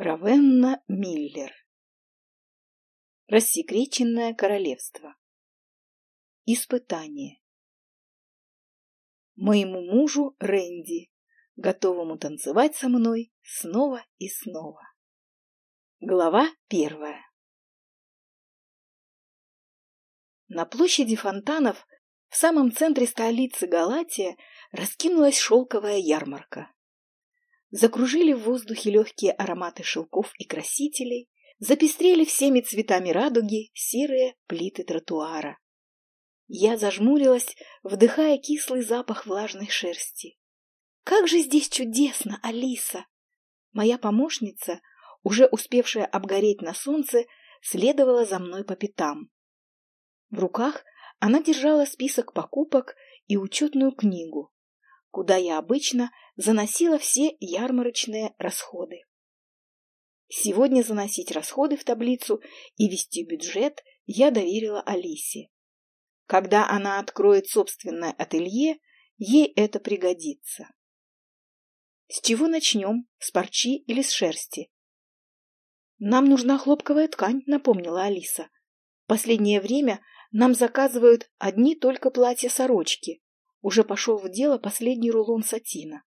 Равенна Миллер Рассекреченное королевство Испытание Моему мужу Рэнди, готовому танцевать со мной снова и снова. Глава первая На площади фонтанов в самом центре столицы Галатия раскинулась шелковая ярмарка. Закружили в воздухе легкие ароматы шелков и красителей, запестрели всеми цветами радуги серые плиты тротуара. Я зажмурилась, вдыхая кислый запах влажной шерсти. «Как же здесь чудесно, Алиса!» Моя помощница, уже успевшая обгореть на солнце, следовала за мной по пятам. В руках она держала список покупок и учетную книгу, куда я обычно заносила все ярмарочные расходы. Сегодня заносить расходы в таблицу и вести бюджет я доверила Алисе. Когда она откроет собственное ателье, ей это пригодится. С чего начнем? С парчи или с шерсти? Нам нужна хлопковая ткань, напомнила Алиса. Последнее время нам заказывают одни только платья-сорочки. Уже пошел в дело последний рулон сатина.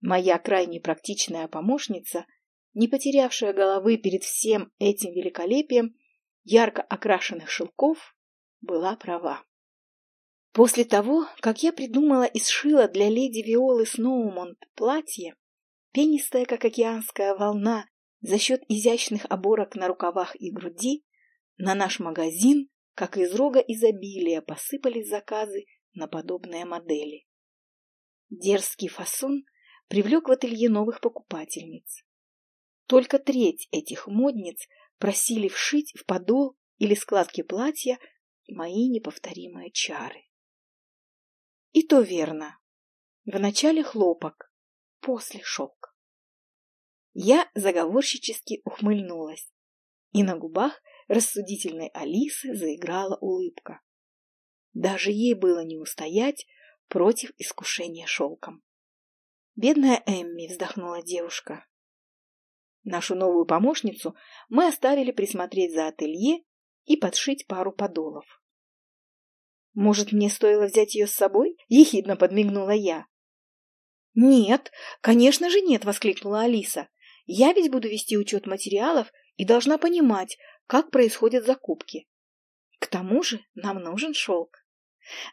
Моя крайне практичная помощница, не потерявшая головы перед всем этим великолепием ярко окрашенных шелков, была права. После того, как я придумала и сшила для леди Виолы Сноумонт платье, пенистое, как океанская волна, за счет изящных оборок на рукавах и груди, на наш магазин, как из рога изобилия, посыпались заказы на подобные модели. Дерзкий фасон привлек в ателье новых покупательниц. Только треть этих модниц просили вшить в подол или складки платья мои неповторимые чары. И то верно. Вначале хлопок, после шелк. Я заговорщически ухмыльнулась, и на губах рассудительной Алисы заиграла улыбка. Даже ей было не устоять против искушения шелком. «Бедная Эмми!» — вздохнула девушка. Нашу новую помощницу мы оставили присмотреть за ателье и подшить пару подолов. «Может, мне стоило взять ее с собой?» — ехидно подмигнула я. «Нет, конечно же нет!» — воскликнула Алиса. «Я ведь буду вести учет материалов и должна понимать, как происходят закупки. К тому же нам нужен шелк.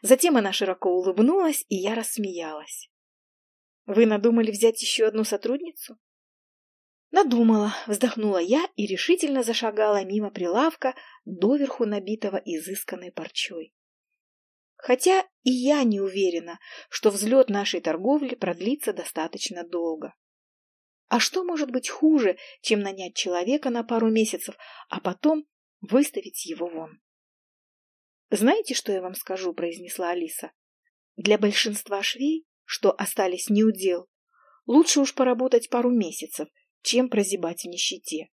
Затем она широко улыбнулась, и я рассмеялась. Вы надумали взять еще одну сотрудницу? Надумала, вздохнула я и решительно зашагала мимо прилавка, доверху набитого изысканной парчой. Хотя и я не уверена, что взлет нашей торговли продлится достаточно долго. А что может быть хуже, чем нанять человека на пару месяцев, а потом выставить его вон? «Знаете, что я вам скажу?» – произнесла Алиса. «Для большинства швей, что остались неудел, лучше уж поработать пару месяцев, чем прозябать в нищете.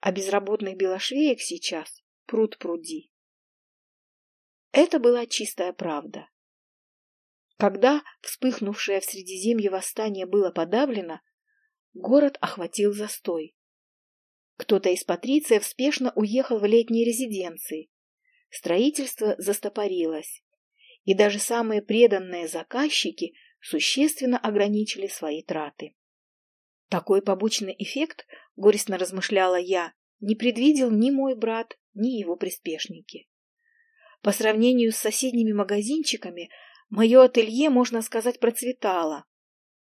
А безработных белошвеек сейчас пруд пруди». Это была чистая правда. Когда вспыхнувшее в Средиземье восстание было подавлено, город охватил застой. Кто-то из патрициев спешно уехал в летние резиденции. Строительство застопорилось, и даже самые преданные заказчики существенно ограничили свои траты. Такой побочный эффект, горестно размышляла я, не предвидел ни мой брат, ни его приспешники. По сравнению с соседними магазинчиками, мое ателье, можно сказать, процветало.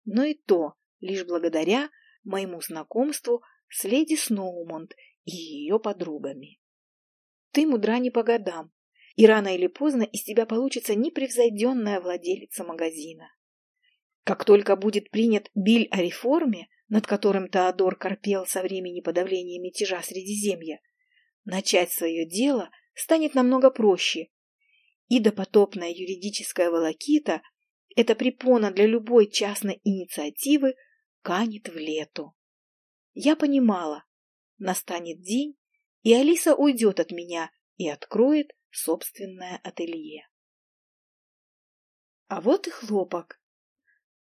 Но и то лишь благодаря моему знакомству с леди Сноумонт и ее подругами. Ты мудра не по годам, и рано или поздно из тебя получится непревзойденная владелица магазина. Как только будет принят биль о реформе, над которым Теодор корпел со времени подавления мятежа Средиземья, начать свое дело станет намного проще. И допотопная юридическая волокита – это препона для любой частной инициативы – канет в лету. Я понимала, настанет день, и Алиса уйдет от меня и откроет собственное ателье. А вот и хлопок.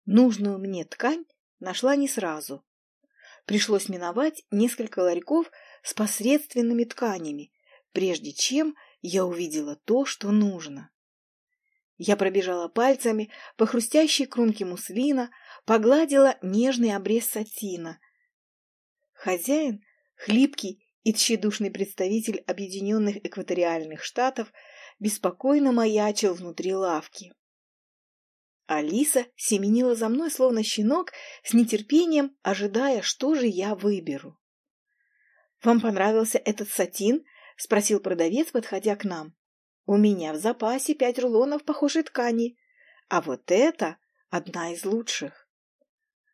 Нужную мне ткань нашла не сразу. Пришлось миновать несколько ларьков с посредственными тканями, прежде чем я увидела то, что нужно. Я пробежала пальцами по хрустящей кромке муслина, погладила нежный обрез сатина. Хозяин, хлипкий и тщедушный представитель Объединенных Экваториальных Штатов, беспокойно маячил внутри лавки. Алиса семенила за мной, словно щенок, с нетерпением, ожидая, что же я выберу. «Вам понравился этот сатин?» — спросил продавец, подходя к нам. У меня в запасе пять рулонов похожей ткани, а вот это одна из лучших.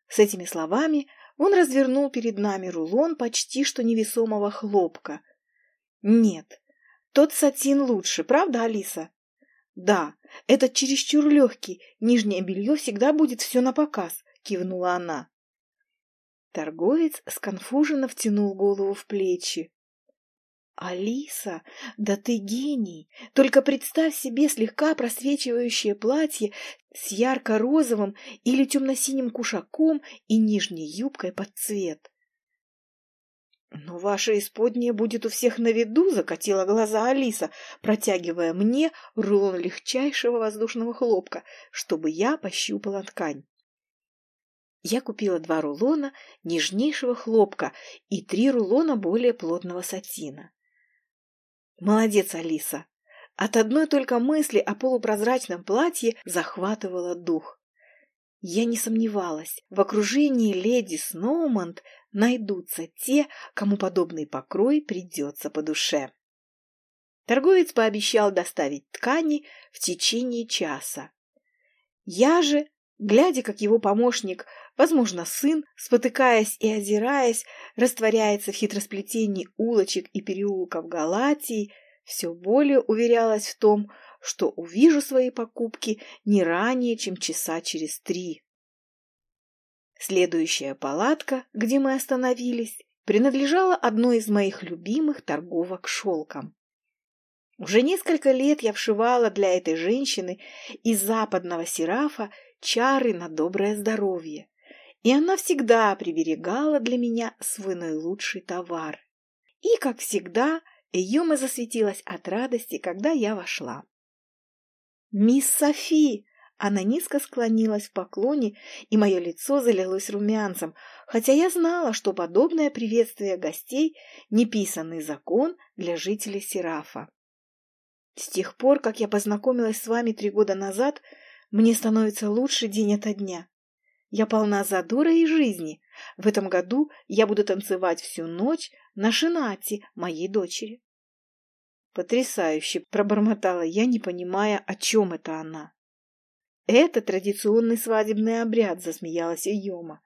С этими словами он развернул перед нами рулон почти что невесомого хлопка. Нет, тот сатин лучше, правда, Алиса? Да, этот чересчур легкий, нижнее белье всегда будет все на показ, кивнула она. Торговец сконфуженно втянул голову в плечи. «Алиса, да ты гений! Только представь себе слегка просвечивающее платье с ярко-розовым или темно-синим кушаком и нижней юбкой под цвет». «Но ваше исподнее будет у всех на виду», — закатила глаза Алиса, протягивая мне рулон легчайшего воздушного хлопка, чтобы я пощупала ткань. Я купила два рулона нежнейшего хлопка и три рулона более плотного сатина. Молодец, Алиса. От одной только мысли о полупрозрачном платье захватывала дух. Я не сомневалась, в окружении леди Сноумонт найдутся те, кому подобный покрой придется по душе. Торговец пообещал доставить ткани в течение часа. Я же, глядя, как его помощник, возможно, сын, спотыкаясь и озираясь, растворяется в хитросплетении улочек и переулков Галатии, все более уверялась в том, что увижу свои покупки не ранее, чем часа через три. Следующая палатка, где мы остановились, принадлежала одной из моих любимых торговок шелком. Уже несколько лет я вшивала для этой женщины из западного серафа чары на доброе здоровье и она всегда приберегала для меня свой наилучший товар. И, как всегда, Эйома засветилась от радости, когда я вошла. «Мисс Софи!» Она низко склонилась в поклоне, и мое лицо залилось румянцем, хотя я знала, что подобное приветствие гостей – неписанный закон для жителей Серафа. С тех пор, как я познакомилась с вами три года назад, мне становится лучше день ото дня. Я полна задора и жизни. В этом году я буду танцевать всю ночь на шинате моей дочери. Потрясающе, пробормотала я, не понимая, о чем это она. Это традиционный свадебный обряд, засмеялась Йома.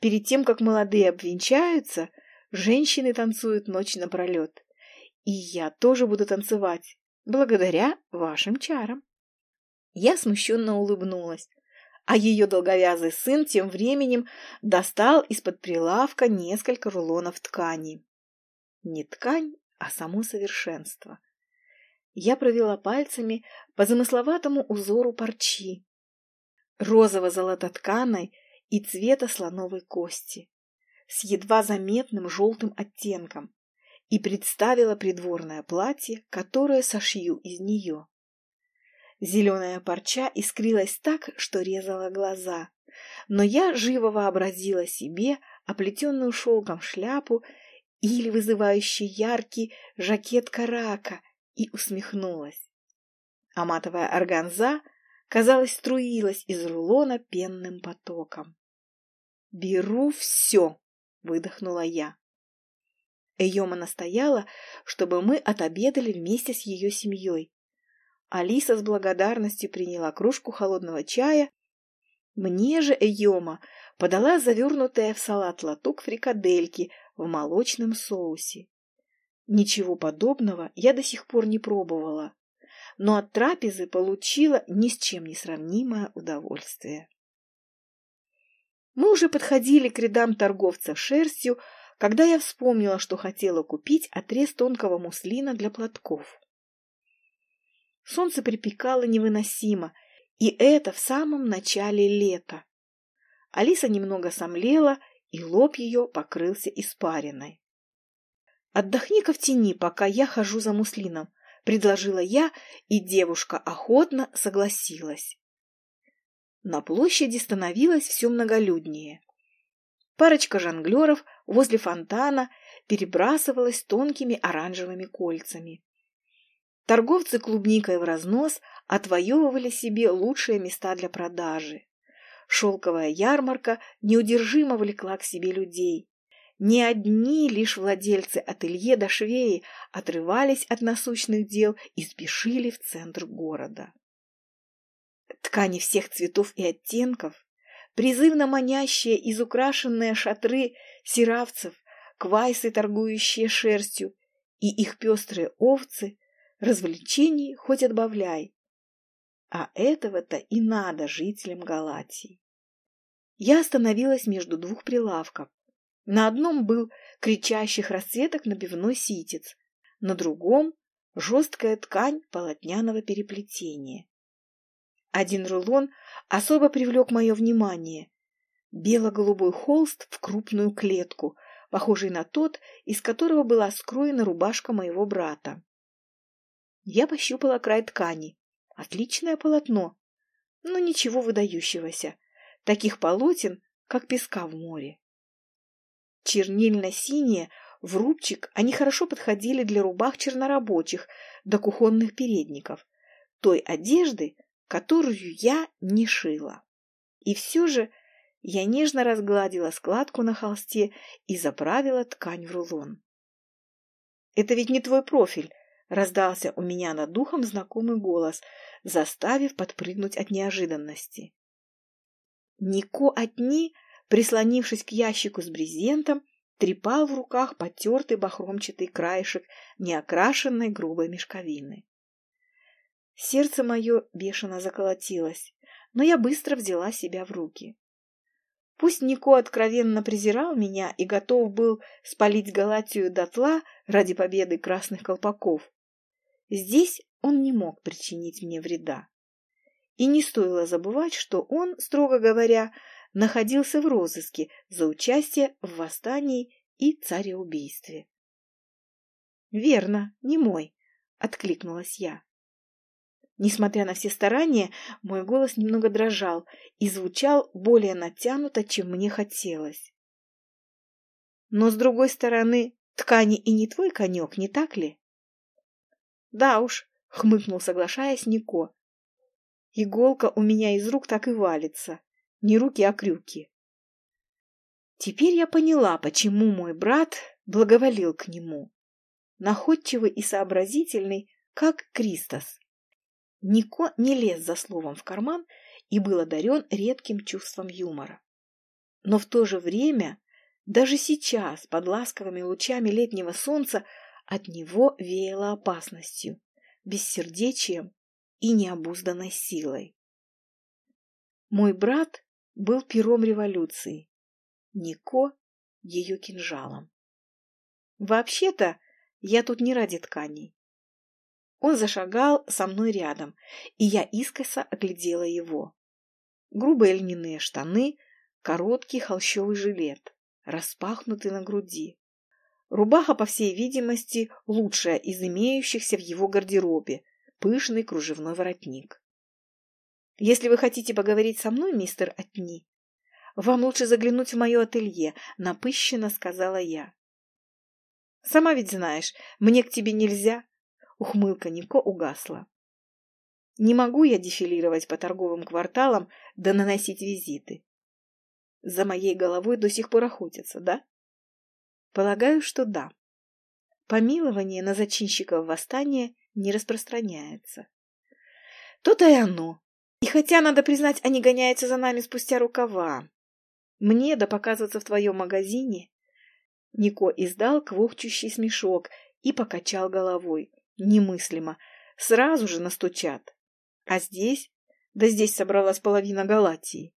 Перед тем, как молодые обвенчаются, женщины танцуют ночь напролет. И я тоже буду танцевать, благодаря вашим чарам. Я смущенно улыбнулась а ее долговязый сын тем временем достал из-под прилавка несколько рулонов ткани. Не ткань, а само совершенство. Я провела пальцами по замысловатому узору парчи, розово-золототканой и цвета слоновой кости, с едва заметным желтым оттенком, и представила придворное платье, которое сошью из нее. Зеленая парча искрилась так, что резала глаза. Но я живо вообразила себе оплетенную шелком шляпу или вызывающий яркий жакет карака и усмехнулась. А матовая органза, казалось, струилась из рулона пенным потоком. «Беру все!» — выдохнула я. Эйома настояла, чтобы мы отобедали вместе с ее семьей, Алиса с благодарностью приняла кружку холодного чая. Мне же Эйома подала завернутая в салат латук фрикадельки в молочном соусе. Ничего подобного я до сих пор не пробовала, но от трапезы получила ни с чем не сравнимое удовольствие. Мы уже подходили к рядам торговцев шерстью, когда я вспомнила, что хотела купить отрез тонкого муслина для платков. Солнце припекало невыносимо, и это в самом начале лета. Алиса немного сомлела и лоб ее покрылся испариной. «Отдохни-ка в тени, пока я хожу за муслином», — предложила я, и девушка охотно согласилась. На площади становилось все многолюднее. Парочка жонглеров возле фонтана перебрасывалась тонкими оранжевыми кольцами. Торговцы клубникой в разнос отвоевывали себе лучшие места для продажи. Шелковая ярмарка неудержимо влекла к себе людей. Не одни лишь владельцы ателье до швеи отрывались от насущных дел и спешили в центр города. Ткани всех цветов и оттенков, призывно манящие изукрашенные шатры сиравцев, квайсы, торгующие шерстью, и их пестрые овцы, развлечений хоть отбавляй. А этого-то и надо жителям Галатии. Я остановилась между двух прилавков. На одном был кричащих расцветок набивной ситец, на другом — жесткая ткань полотняного переплетения. Один рулон особо привлек мое внимание. Бело-голубой холст в крупную клетку, похожий на тот, из которого была скроена рубашка моего брата. Я пощупала край ткани. Отличное полотно, но ничего выдающегося. Таких полотен, как песка в море. Чернильно-синие, в рубчик, они хорошо подходили для рубах чернорабочих до кухонных передников, той одежды, которую я не шила. И все же я нежно разгладила складку на холсте и заправила ткань в рулон. «Это ведь не твой профиль», — раздался у меня над духом знакомый голос, заставив подпрыгнуть от неожиданности. Нико отни, прислонившись к ящику с брезентом, трепал в руках потертый бахромчатый краешек неокрашенной грубой мешковины. Сердце мое бешено заколотилось, но я быстро взяла себя в руки. Пусть Нико откровенно презирал меня и готов был спалить Галатию дотла ради победы красных колпаков, здесь он не мог причинить мне вреда. И не стоило забывать, что он, строго говоря, находился в розыске за участие в восстании и цареубийстве. «Верно, не мой», — откликнулась я. Несмотря на все старания, мой голос немного дрожал и звучал более натянуто, чем мне хотелось. Но, с другой стороны, ткани и не твой конек, не так ли? Да уж, хмыкнул, соглашаясь Нико. Иголка у меня из рук так и валится. Не руки, а крюки. Теперь я поняла, почему мой брат благоволил к нему. Находчивый и сообразительный, как Кристос. Нико не лез за словом в карман и был одарен редким чувством юмора. Но в то же время, даже сейчас, под ласковыми лучами летнего солнца, от него веяло опасностью, бессердечием и необузданной силой. Мой брат был пером революции, Нико — ее кинжалом. Вообще-то, я тут не ради тканей. Он зашагал со мной рядом, и я искоса оглядела его. Грубые льняные штаны, короткий холщовый жилет, распахнутый на груди. Рубаха, по всей видимости, лучшая из имеющихся в его гардеробе, пышный кружевной воротник. «Если вы хотите поговорить со мной, мистер Отни, вам лучше заглянуть в мое ателье», — напыщенно сказала я. «Сама ведь знаешь, мне к тебе нельзя, Ухмылка Нико угасла. Не могу я дефилировать по торговым кварталам да наносить визиты. За моей головой до сих пор охотятся, да? Полагаю, что да. Помилование на зачинщиков восстания не распространяется. То-то и оно. И хотя, надо признать, они гоняются за нами спустя рукава. Мне да показываться в твоем магазине. Нико издал квохчущий смешок и покачал головой. Немыслимо. Сразу же настучат. А здесь? Да здесь собралась половина Галатии.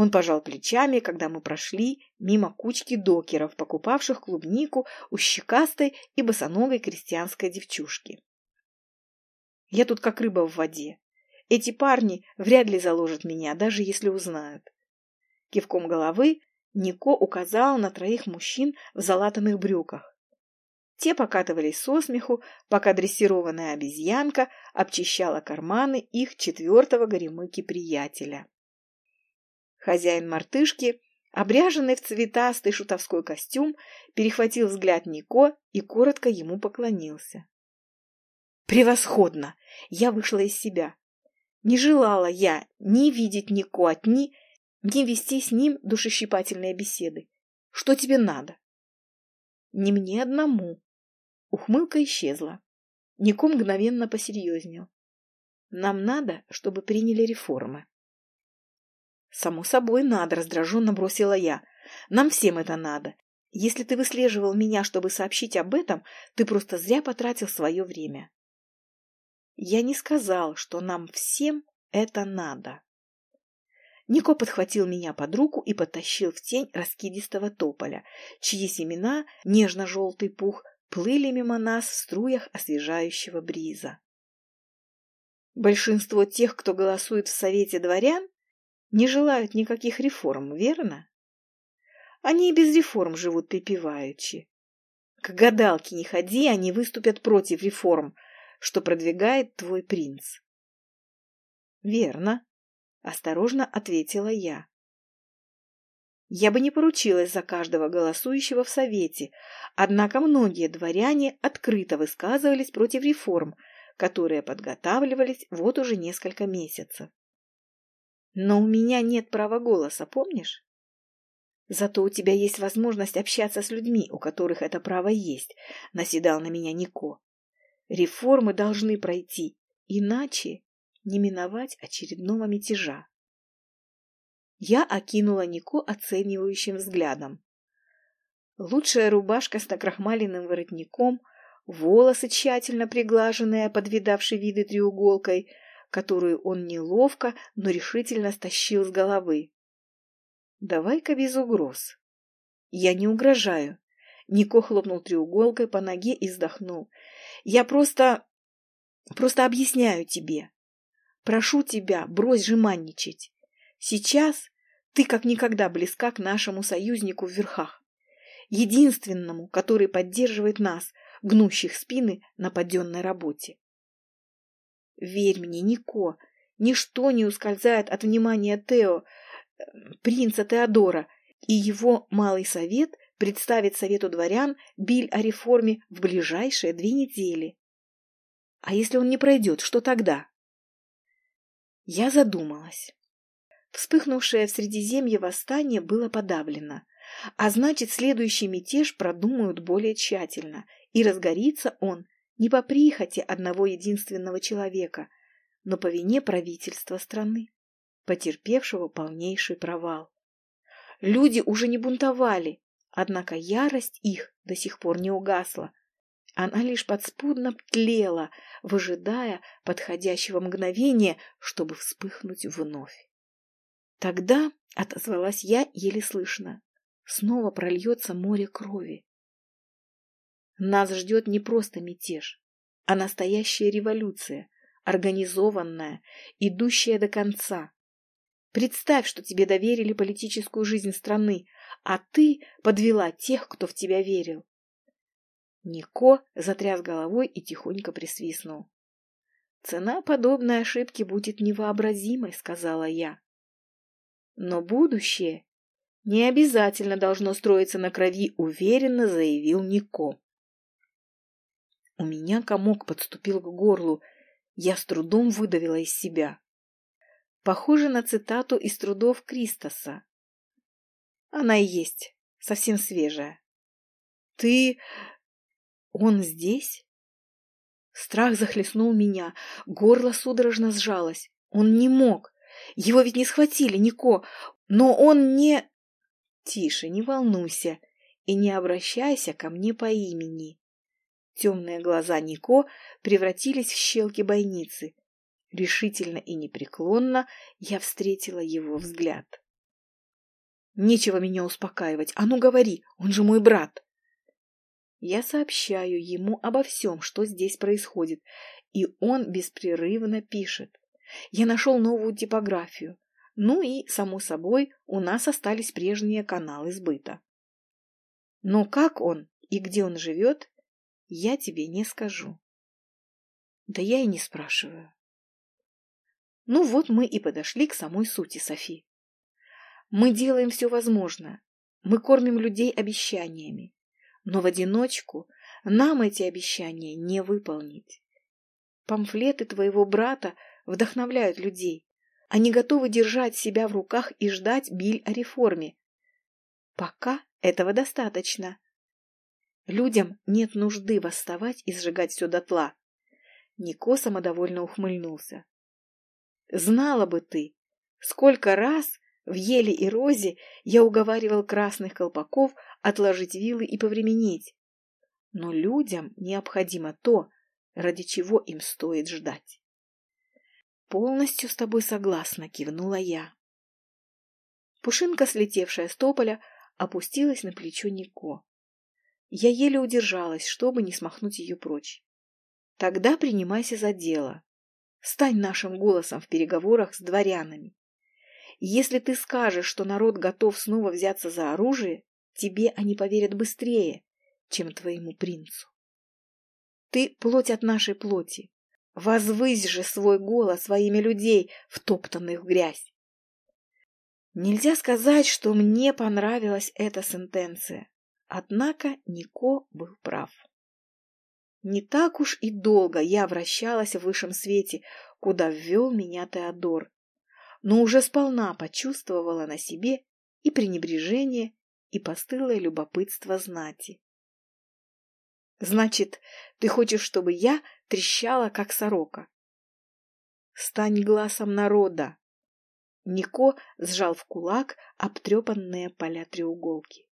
Он пожал плечами, когда мы прошли мимо кучки докеров, покупавших клубнику у щекастой и босоногой крестьянской девчушки. Я тут как рыба в воде. Эти парни вряд ли заложат меня, даже если узнают. Кивком головы Нико указал на троих мужчин в залатанных брюках. Те покатывались со смеху, пока дрессированная обезьянка обчищала карманы их четвертого горемыки-приятеля. Хозяин мартышки, обряженный в цветастый шутовской костюм, перехватил взгляд Нико и коротко ему поклонился. «Превосходно!» Я вышла из себя. Не желала я ни видеть Нико, ни, ни вести с ним душещипательные беседы. Что тебе надо? Не мне одному. Ухмылка исчезла. Нико мгновенно посерьезнел. Нам надо, чтобы приняли реформы. Само собой надо, раздраженно бросила я. Нам всем это надо. Если ты выслеживал меня, чтобы сообщить об этом, ты просто зря потратил свое время. Я не сказал, что нам всем это надо. Нико подхватил меня под руку и потащил в тень раскидистого тополя, чьи семена, нежно-желтый пух, плыли мимо нас в струях освежающего бриза. Большинство тех, кто голосует в Совете дворян, не желают никаких реформ, верно? Они и без реформ живут припеваючи. К гадалке не ходи, они выступят против реформ, что продвигает твой принц. Верно, осторожно ответила я. Я бы не поручилась за каждого голосующего в Совете, однако многие дворяне открыто высказывались против реформ, которые подготавливались вот уже несколько месяцев. Но у меня нет права голоса, помнишь? Зато у тебя есть возможность общаться с людьми, у которых это право есть, наседал на меня Нико. Реформы должны пройти, иначе не миновать очередного мятежа. Я окинула Нико оценивающим взглядом. Лучшая рубашка с накрахмаленным воротником, волосы тщательно приглаженные под видавшей виды треуголкой, которую он неловко, но решительно стащил с головы. «Давай-ка без угроз». «Я не угрожаю». Нико хлопнул треуголкой по ноге и вздохнул. Я просто... просто объясняю тебе. Прошу тебя, брось жеманничать. Сейчас ты как никогда близка к нашему союзнику в верхах. Единственному, который поддерживает нас, гнущих спины на подденной работе. Верь мне, Нико, ничто не ускользает от внимания Тео, э, принца Теодора, и его малый совет представит Совету дворян биль о реформе в ближайшие две недели. А если он не пройдет, что тогда? Я задумалась. Вспыхнувшее в Средиземье восстание было подавлено, а значит, следующий мятеж продумают более тщательно, и разгорится он не по прихоти одного единственного человека, но по вине правительства страны, потерпевшего полнейший провал. Люди уже не бунтовали, Однако ярость их до сих пор не угасла. Она лишь подспудно тлела, выжидая подходящего мгновения, чтобы вспыхнуть вновь. Тогда, — отозвалась я еле слышно, — снова прольется море крови. Нас ждет не просто мятеж, а настоящая революция, организованная, идущая до конца. Представь, что тебе доверили политическую жизнь страны, а ты подвела тех, кто в тебя верил. Нико затряс головой и тихонько присвистнул. «Цена подобной ошибки будет невообразимой», — сказала я. «Но будущее не обязательно должно строиться на крови», — уверенно заявил Нико. У меня комок подступил к горлу. Я с трудом выдавила из себя. Похоже на цитату из трудов Кристоса. Она и есть, совсем свежая. Ты... Он здесь? Страх захлестнул меня, горло судорожно сжалось. Он не мог. Его ведь не схватили, Нико. Но он не... Тише, не волнуйся и не обращайся ко мне по имени. Темные глаза Нико превратились в щелки бойницы. Решительно и непреклонно я встретила его взгляд. Нечего меня успокаивать. А ну говори, он же мой брат. Я сообщаю ему обо всем, что здесь происходит, и он беспрерывно пишет. Я нашел новую типографию, Ну и, само собой, у нас остались прежние каналы сбыта. Но как он и где он живет, я тебе не скажу. Да я и не спрашиваю. Ну вот мы и подошли к самой сути, Софи. Мы делаем все возможное. Мы кормим людей обещаниями. Но в одиночку нам эти обещания не выполнить. Памфлеты твоего брата вдохновляют людей. Они готовы держать себя в руках и ждать биль о реформе. Пока этого достаточно. Людям нет нужды восставать и сжигать все дотла. Нико самодовольно ухмыльнулся. Знала бы ты, сколько раз в еле и розе я уговаривал красных колпаков отложить вилы и повременить. Но людям необходимо то, ради чего им стоит ждать. Полностью с тобой согласна, кивнула я. Пушинка, слетевшая с тополя, опустилась на плечо Нико. Я еле удержалась, чтобы не смахнуть ее прочь. Тогда принимайся за дело. Стань нашим голосом в переговорах с дворянами. Если ты скажешь, что народ готов снова взяться за оружие, тебе они поверят быстрее, чем твоему принцу. Ты плоть от нашей плоти. Возвысь же свой голос во имя людей, втоптанных в грязь. Нельзя сказать, что мне понравилась эта сентенция. Однако Нико был прав. Не так уж и долго я вращалась в высшем свете, куда ввел меня Теодор, но уже сполна почувствовала на себе и пренебрежение, и постылое любопытство знати. Значит, ты хочешь, чтобы я трещала, как сорока? Стань глазом народа. Нико сжал в кулак обтрепанные поля треуголки.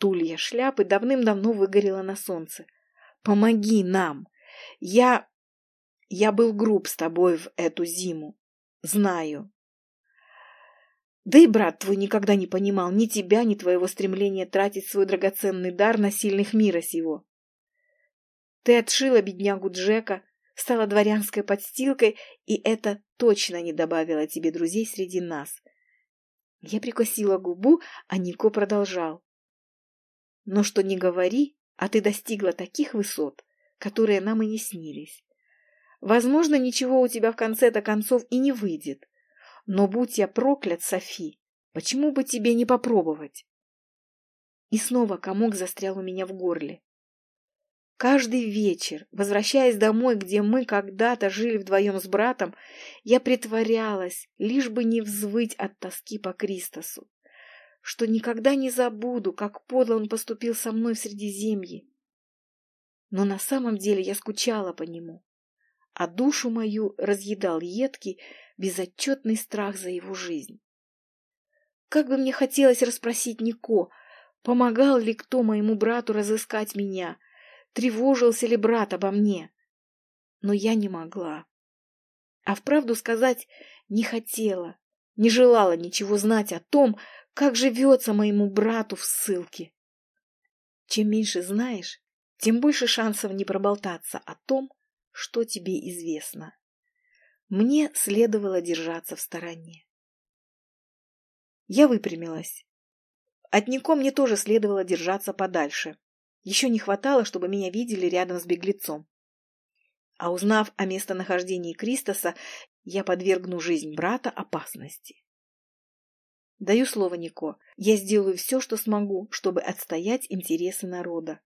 Тулья шляпы давным-давно выгорела на солнце. Помоги нам. Я... Я был груб с тобой в эту зиму. Знаю. Да и брат твой никогда не понимал ни тебя, ни твоего стремления тратить свой драгоценный дар на сильных мира сего. Ты отшила беднягу Джека, стала дворянской подстилкой, и это точно не добавило тебе друзей среди нас. Я прикосила губу, а Нико продолжал. Но что не говори, а ты достигла таких высот, которые нам и не снились. Возможно, ничего у тебя в конце-то концов и не выйдет. Но будь я проклят, Софи, почему бы тебе не попробовать? И снова комок застрял у меня в горле. Каждый вечер, возвращаясь домой, где мы когда-то жили вдвоем с братом, я притворялась, лишь бы не взвыть от тоски по Кристосу, что никогда не забуду, как подло он поступил со мной в Средиземье. Но на самом деле я скучала по нему, а душу мою разъедал едкий, безотчетный страх за его жизнь. Как бы мне хотелось расспросить Нико, помогал ли кто моему брату разыскать меня — тревожился ли брат обо мне. Но я не могла. А вправду сказать не хотела, не желала ничего знать о том, как живется моему брату в ссылке. Чем меньше знаешь, тем больше шансов не проболтаться о том, что тебе известно. Мне следовало держаться в стороне. Я выпрямилась. От Нико мне тоже следовало держаться подальше. Еще не хватало, чтобы меня видели рядом с беглецом. А узнав о местонахождении Кристоса, я подвергну жизнь брата опасности. Даю слово Нико, я сделаю все, что смогу, чтобы отстоять интересы народа.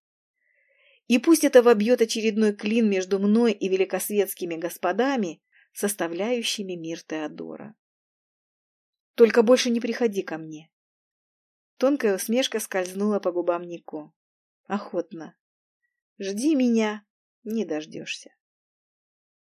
И пусть это вобьет очередной клин между мной и великосветскими господами, составляющими мир Теодора. Только больше не приходи ко мне. Тонкая усмешка скользнула по губам Нико. Охотно. Жди меня, не дождешься.